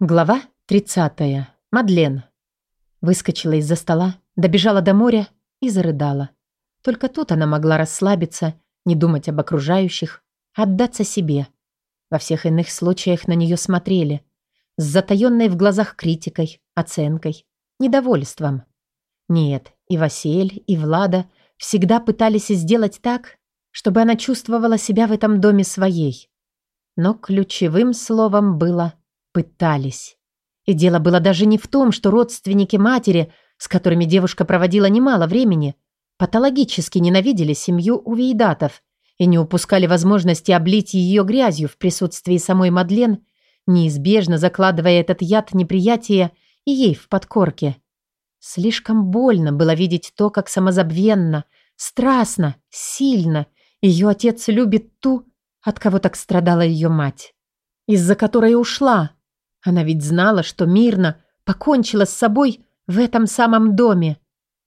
Глава 30. Мадлен. Выскочила из-за стола, добежала до моря и зарыдала. Только тут она могла расслабиться, не думать об окружающих, отдаться себе. Во всех иных случаях на нее смотрели. С затаенной в глазах критикой, оценкой, недовольством. Нет, и Василь, и Влада всегда пытались сделать так, чтобы она чувствовала себя в этом доме своей. Но ключевым словом было Пытались. И дело было даже не в том, что родственники матери, с которыми девушка проводила немало времени, патологически ненавидели семью увейдатов и не упускали возможности облить ее грязью в присутствии самой Мадлен, неизбежно закладывая этот яд неприятия и ей в подкорке. Слишком больно было видеть то, как самозабвенно, страстно, сильно ее отец любит ту, от кого так страдала ее мать, из-за которой ушла, она ведь знала, что мирно покончила с собой в этом самом доме.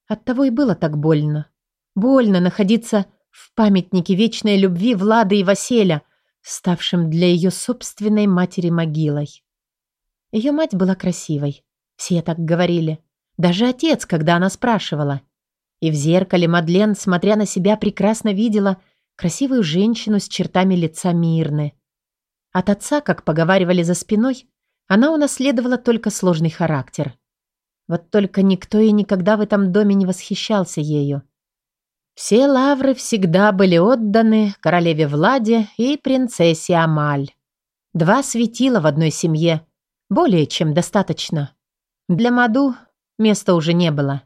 Оттого и было так больно. Больно находиться в памятнике вечной любви Влады и Василя, ставшем для ее собственной матери могилой. Ее мать была красивой. Все так говорили. Даже отец, когда она спрашивала. И в зеркале Мадлен, смотря на себя, прекрасно видела красивую женщину с чертами лица Мирны. От отца, как поговаривали за спиной, она унаследовала только сложный характер. Вот только никто и никогда в этом доме не восхищался ею. Все лавры всегда были отданы королеве Владе и принцессе Амаль. Два светила в одной семье. Более чем достаточно. Для Маду места уже не было.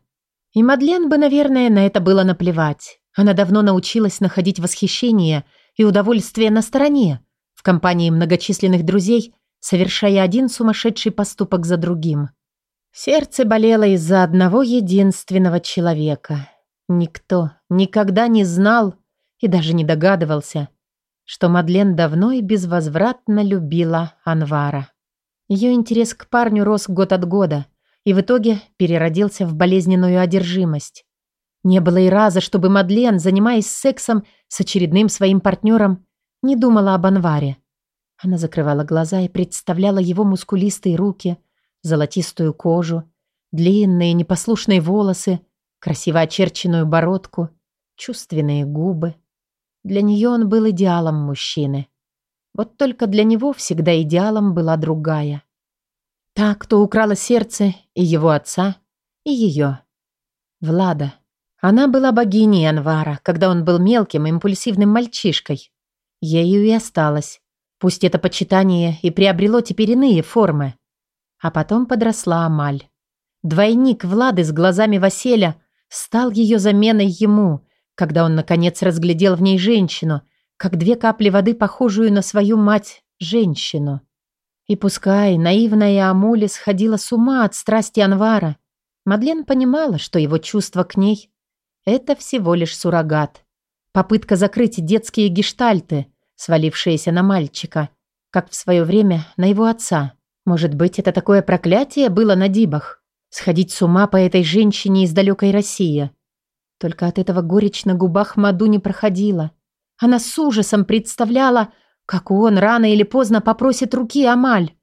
И Мадлен бы, наверное, на это было наплевать. Она давно научилась находить восхищение и удовольствие на стороне, в компании многочисленных друзей совершая один сумасшедший поступок за другим. Сердце болело из-за одного единственного человека. Никто никогда не знал и даже не догадывался, что Мадлен давно и безвозвратно любила Анвара. Ее интерес к парню рос год от года и в итоге переродился в болезненную одержимость. Не было и раза, чтобы Мадлен, занимаясь сексом с очередным своим партнером, не думала об Анваре. Она закрывала глаза и представляла его мускулистые руки, золотистую кожу, длинные непослушные волосы, красиво очерченную бородку, чувственные губы. Для нее он был идеалом мужчины. Вот только для него всегда идеалом была другая. Та, кто украла сердце и его отца, и ее. Влада. Она была богиней Анвара, когда он был мелким, импульсивным мальчишкой. Ею и осталась. Пусть это почитание и приобрело теперь иные формы. А потом подросла Амаль. Двойник Влады с глазами Василя стал ее заменой ему, когда он, наконец, разглядел в ней женщину, как две капли воды, похожую на свою мать, женщину. И пускай наивная Амуля сходила с ума от страсти Анвара, Мадлен понимала, что его чувство к ней – это всего лишь суррогат. Попытка закрыть детские гештальты – свалившееся на мальчика, как в свое время на его отца. Может быть, это такое проклятие было на Дибах? Сходить с ума по этой женщине из далекой России. Только от этого горечь на губах Маду не проходила. Она с ужасом представляла, как он рано или поздно попросит руки Амаль,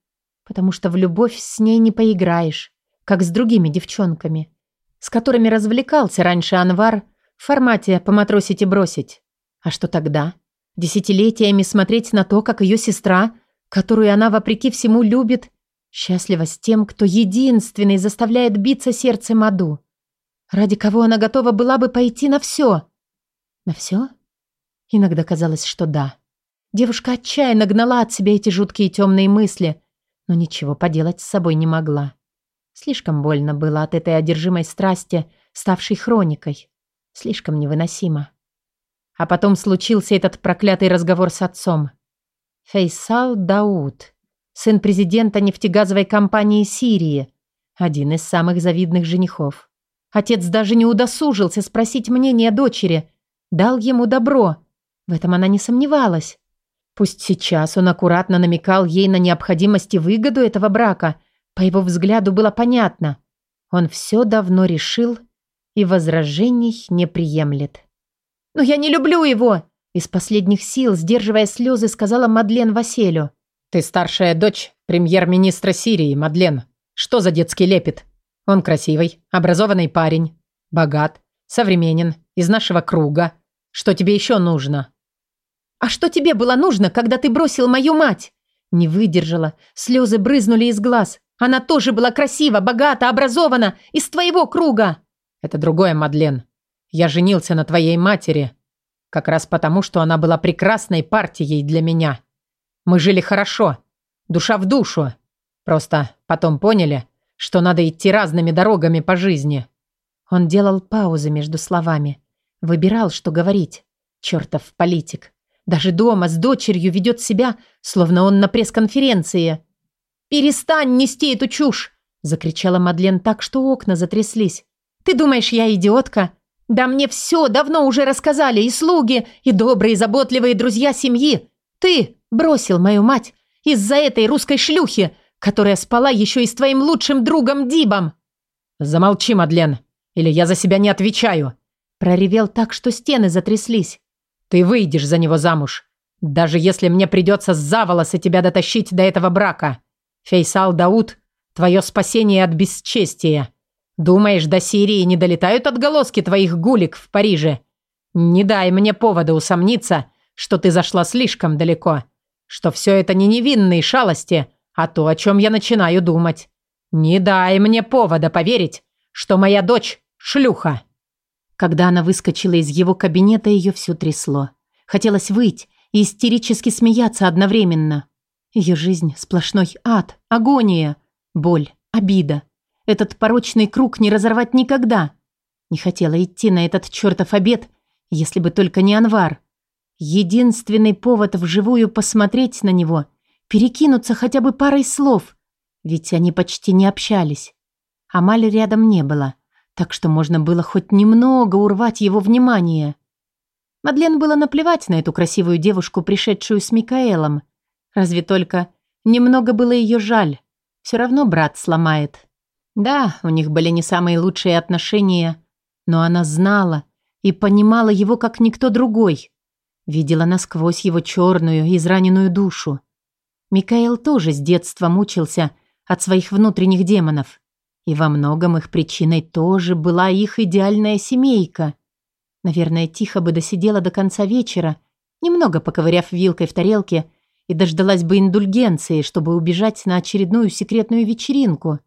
потому что в любовь с ней не поиграешь, как с другими девчонками, с которыми развлекался раньше Анвар в формате «поматросить и бросить». А что тогда? Десятилетиями смотреть на то, как ее сестра, которую она вопреки всему любит, счастлива с тем, кто единственный заставляет биться сердце Маду. Ради кого она готова была бы пойти на все. На все? Иногда казалось, что да. Девушка отчаянно гнала от себя эти жуткие темные мысли, но ничего поделать с собой не могла. Слишком больно было от этой одержимой страсти, ставшей хроникой. Слишком невыносимо. А потом случился этот проклятый разговор с отцом. Фейсал Дауд, сын президента нефтегазовой компании Сирии, один из самых завидных женихов. Отец даже не удосужился спросить мнение дочери, дал ему добро. В этом она не сомневалась. Пусть сейчас он аккуратно намекал ей на необходимость и выгоду этого брака, по его взгляду было понятно. Он все давно решил и возражений не приемлет. «Но я не люблю его!» Из последних сил, сдерживая слезы, сказала Мадлен Василю. «Ты старшая дочь премьер-министра Сирии, Мадлен. Что за детский лепет? Он красивый, образованный парень, богат, современен, из нашего круга. Что тебе еще нужно?» «А что тебе было нужно, когда ты бросил мою мать?» Не выдержала. Слезы брызнули из глаз. Она тоже была красива, богата, образована, из твоего круга. Это другое, Мадлен. Я женился на твоей матери. Как раз потому, что она была прекрасной партией для меня. Мы жили хорошо. Душа в душу. Просто потом поняли, что надо идти разными дорогами по жизни. Он делал паузы между словами. Выбирал, что говорить. Чертов политик. Даже дома с дочерью ведет себя, словно он на пресс-конференции. «Перестань нести эту чушь!» – закричала Мадлен так, что окна затряслись. «Ты думаешь, я идиотка? Да мне все давно уже рассказали и слуги, и добрые, заботливые друзья семьи. Ты бросил мою мать из-за этой русской шлюхи, которая спала еще и с твоим лучшим другом Дибом!» «Замолчи, Мадлен, или я за себя не отвечаю!» Проревел так, что стены затряслись. Ты выйдешь за него замуж. Даже если мне придется за волосы тебя дотащить до этого брака. Фейсал Дауд, твое спасение от бесчестия. Думаешь, до Сирии не долетают отголоски твоих гулик в Париже? Не дай мне повода усомниться, что ты зашла слишком далеко. Что все это не невинные шалости, а то, о чем я начинаю думать. Не дай мне повода поверить, что моя дочь – шлюха. Когда она выскочила из его кабинета, ее все трясло. Хотелось выйти и истерически смеяться одновременно. Ее жизнь – сплошной ад, агония, боль, обида. Этот порочный круг не разорвать никогда. Не хотела идти на этот чертов обед, если бы только не Анвар. Единственный повод вживую посмотреть на него – перекинуться хотя бы парой слов, ведь они почти не общались. Амали рядом не было – так что можно было хоть немного урвать его внимание. Мадлен было наплевать на эту красивую девушку, пришедшую с Микаэлом. Разве только немного было ее жаль. Все равно брат сломает. Да, у них были не самые лучшие отношения, но она знала и понимала его как никто другой. Видела насквозь его черную, израненную душу. Микаэл тоже с детства мучился от своих внутренних демонов. И во многом их причиной тоже была их идеальная семейка. Наверное, тихо бы досидела до конца вечера, немного поковыряв вилкой в тарелке, и дождалась бы индульгенции, чтобы убежать на очередную секретную вечеринку.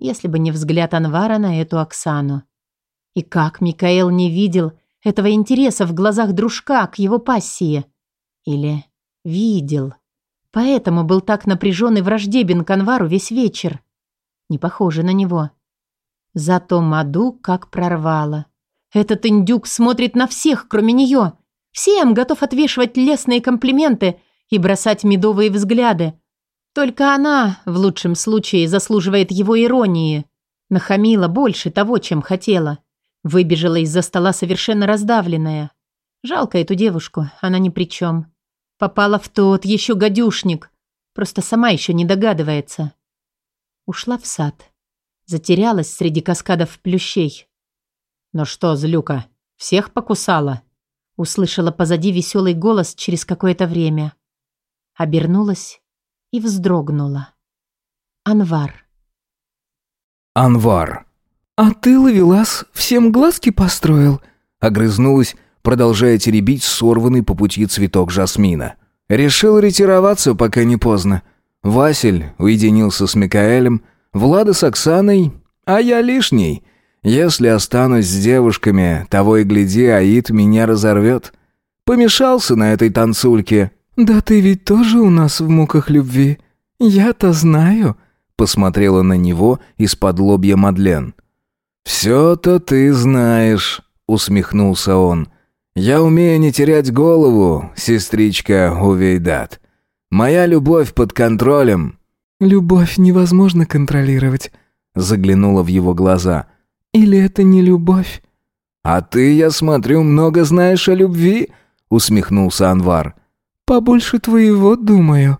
Если бы не взгляд Анвара на эту Оксану. И как Микаэл не видел этого интереса в глазах дружка к его пассии? Или видел? Поэтому был так напряжен и враждебен к Анвару весь вечер. Не похоже на него. Зато Маду как прорвала. Этот индюк смотрит на всех, кроме нее. Всем готов отвешивать лестные комплименты и бросать медовые взгляды. Только она, в лучшем случае, заслуживает его иронии. Нахамила больше того, чем хотела. Выбежала из-за стола совершенно раздавленная. Жалко эту девушку, она ни при чем. Попала в тот еще гадюшник. Просто сама еще не догадывается. Ушла в сад. Затерялась среди каскадов плющей. «Ну что, злюка, всех покусала?» Услышала позади веселый голос через какое-то время. Обернулась и вздрогнула. Анвар. Анвар. «А ты, Лавелас, всем глазки построил?» Огрызнулась, продолжая теребить сорванный по пути цветок жасмина. «Решил ретироваться, пока не поздно. Василь уединился с Микаэлем, Влада с Оксаной, а я лишний. Если останусь с девушками, того и гляди, Аид меня разорвет. Помешался на этой танцульке. «Да ты ведь тоже у нас в муках любви. Я-то знаю», — посмотрела на него из-под лобья Мадлен. «Все-то ты знаешь», — усмехнулся он. «Я умею не терять голову, сестричка Увейдат. Моя любовь под контролем». «Любовь невозможно контролировать», — заглянула в его глаза. «Или это не любовь?» «А ты, я смотрю, много знаешь о любви?» — усмехнулся Анвар. «Побольше твоего, думаю».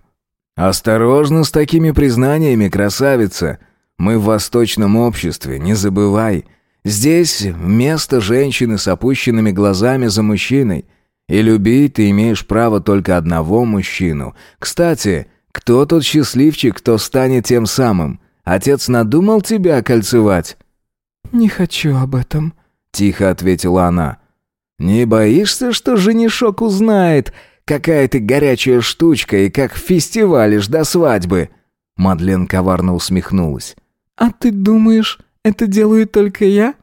«Осторожно с такими признаниями, красавица. Мы в восточном обществе, не забывай. Здесь место женщины с опущенными глазами за мужчиной. И любить ты имеешь право только одного мужчину. Кстати, Кто тот счастливчик, кто станет тем самым? Отец надумал тебя кольцевать?» «Не хочу об этом», — тихо ответила она. «Не боишься, что женишок узнает, какая ты горячая штучка и как фестивалишь до свадьбы?» Мадлен коварно усмехнулась. «А ты думаешь, это делаю только я?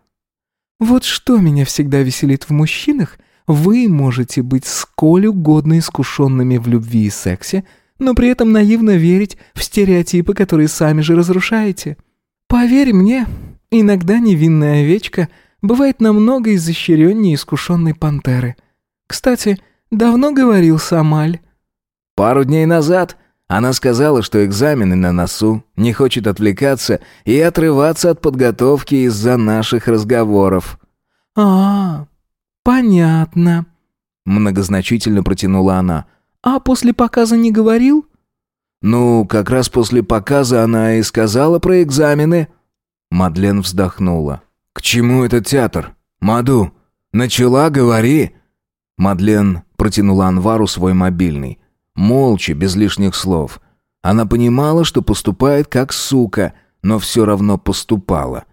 Вот что меня всегда веселит в мужчинах, вы можете быть сколь угодно искушенными в любви и сексе, но при этом наивно верить в стереотипы, которые сами же разрушаете. Поверь мне, иногда невинная овечка бывает намного изощреннее искушенной пантеры. Кстати, давно говорил Самаль. Пару дней назад она сказала, что экзамены на носу, не хочет отвлекаться и отрываться от подготовки из-за наших разговоров. «А, понятно», — многозначительно протянула она. «А после показа не говорил?» «Ну, как раз после показа она и сказала про экзамены». Мадлен вздохнула. «К чему этот театр? Маду, начала, говори!» Мадлен протянула Анвару свой мобильный. Молча, без лишних слов. Она понимала, что поступает как сука, но все равно поступала.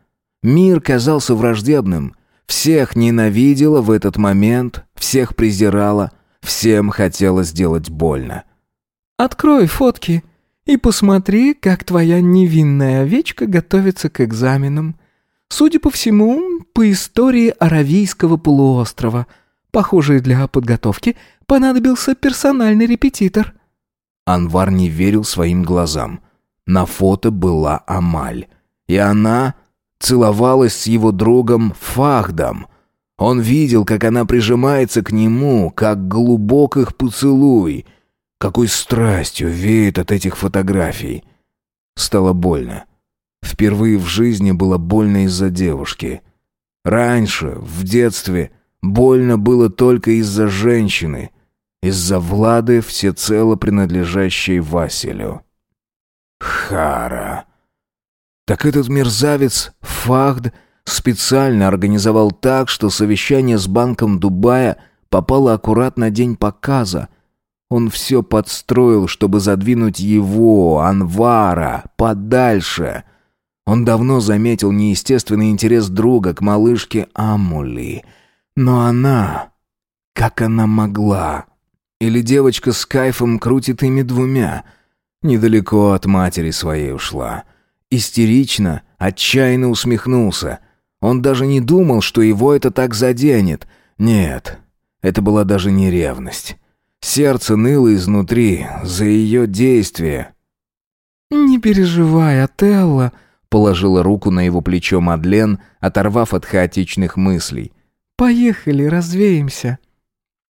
Мир казался враждебным. Всех ненавидела в этот момент, всех презирала, всем хотела сделать больно. «Открой фотки и посмотри, как твоя невинная овечка готовится к экзаменам. Судя по всему, по истории Аравийского полуострова. Похоже, для подготовки понадобился персональный репетитор». Анвар не верил своим глазам. На фото была Амаль. И она целовалась с его другом Фахдом. Он видел, как она прижимается к нему, как глубок их поцелуй. Какой страстью веет от этих фотографий. Стало больно. Впервые в жизни было больно из-за девушки. Раньше, в детстве, больно было только из-за женщины — из-за Влады, всецело принадлежащей Василю. Хара. Так этот мерзавец Фахд специально организовал так, что совещание с банком Дубая попало аккурат на день показа. Он все подстроил, чтобы задвинуть его, Анвара, подальше. Он давно заметил неестественный интерес друга к малышке Амули. Но она... Как она могла? Или девочка с кайфом крутит ими двумя. Недалеко от матери своей ушла. Истерично, отчаянно усмехнулся. Он даже не думал, что его это так заденет. Нет, это была даже не ревность. Сердце ныло изнутри за ее действия. «Не переживай, Отелло», — положила руку на его плечо Мадлен, оторвав от хаотичных мыслей. «Поехали, развеемся».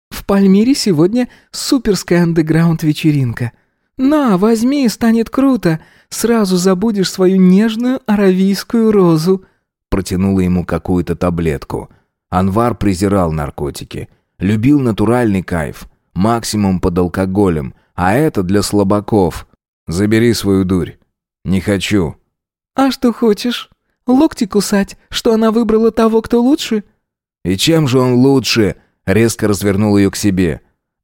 В Пальмире сегодня суперская андеграунд-вечеринка. На, возьми, станет круто. Сразу забудешь свою нежную аравийскую розу». Протянула ему какую-то таблетку. Анвар презирал наркотики. Любил натуральный кайф. Максимум под алкоголем. А это для слабаков. Забери свою дурь. Не хочу. «А что хочешь? Локти кусать, что она выбрала того, кто лучше?» «И чем же он лучше?» резко развернул ее к себе.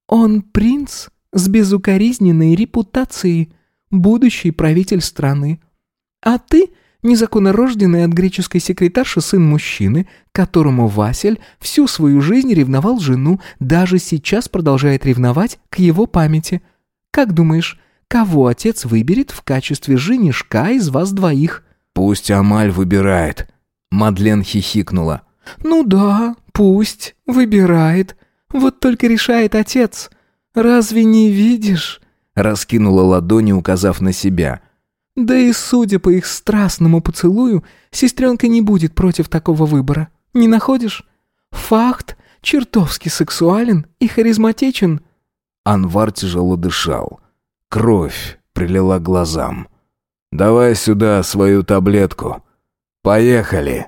«Он принц с безукоризненной репутацией, будущий правитель страны. А ты незаконнорожденный от греческой секретарши сын мужчины, которому Василь всю свою жизнь ревновал жену, даже сейчас продолжает ревновать к его памяти. Как думаешь, кого отец выберет в качестве женишка из вас двоих?» «Пусть Амаль выбирает», — Мадлен хихикнула. «Ну да, пусть, выбирает. Вот только решает отец. Разве не видишь?» Раскинула ладони, указав на себя. «Да и судя по их страстному поцелую, сестренка не будет против такого выбора. Не находишь? Факт чертовски сексуален и харизматичен». Анвар тяжело дышал. Кровь прилила глазам. «Давай сюда свою таблетку. Поехали!»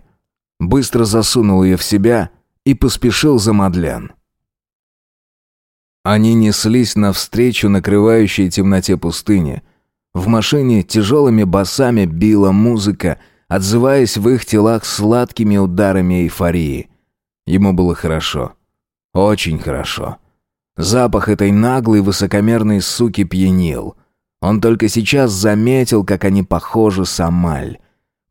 Быстро засунул ее в себя и поспешил за Мадлен. Они неслись навстречу накрывающей темноте пустыни. В машине тяжелыми басами била музыка, отзываясь в их телах сладкими ударами эйфории. Ему было хорошо. Очень хорошо. Запах этой наглой высокомерной суки пьянил. Он только сейчас заметил, как они похожи с Амаль.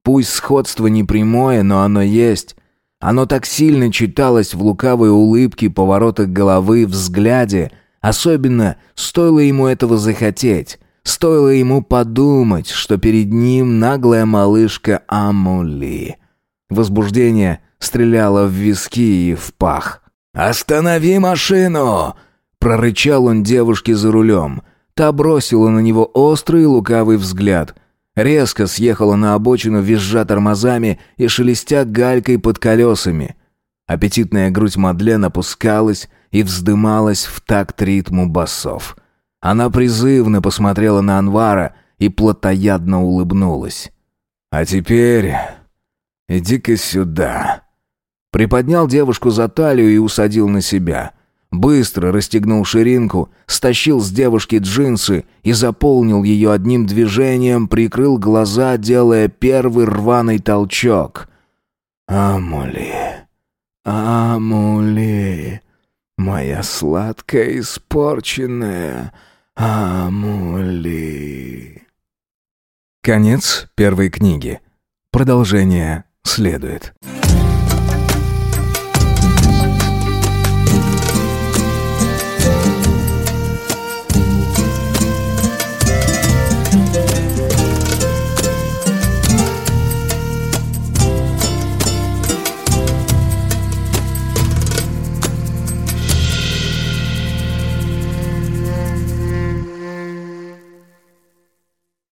Пусть сходство не прямое, но оно есть. Оно так сильно читалось в лукавой улыбке, поворотах головы, взгляде. Особенно стоило ему этого захотеть. Стоило ему подумать, что перед ним наглая малышка Амули. Возбуждение стреляло в виски и в пах. «Останови машину!» Прорычал он девушке за рулем. Та бросила на него острый лукавый взгляд. Резко съехала на обочину, визжа тормозами и шелестя галькой под колесами. Аппетитная грудь Мадлен опускалась и вздымалась в такт ритму басов. Она призывно посмотрела на Анвара и плотоядно улыбнулась. «А теперь иди-ка сюда». Приподнял девушку за талию и усадил на себя. Быстро расстегнул ширинку, стащил с девушки джинсы и заполнил ее одним движением, прикрыл глаза, делая первый рваный толчок. «Амули, Амули, моя сладкая испорченная Амули». Конец первой книги. Продолжение следует.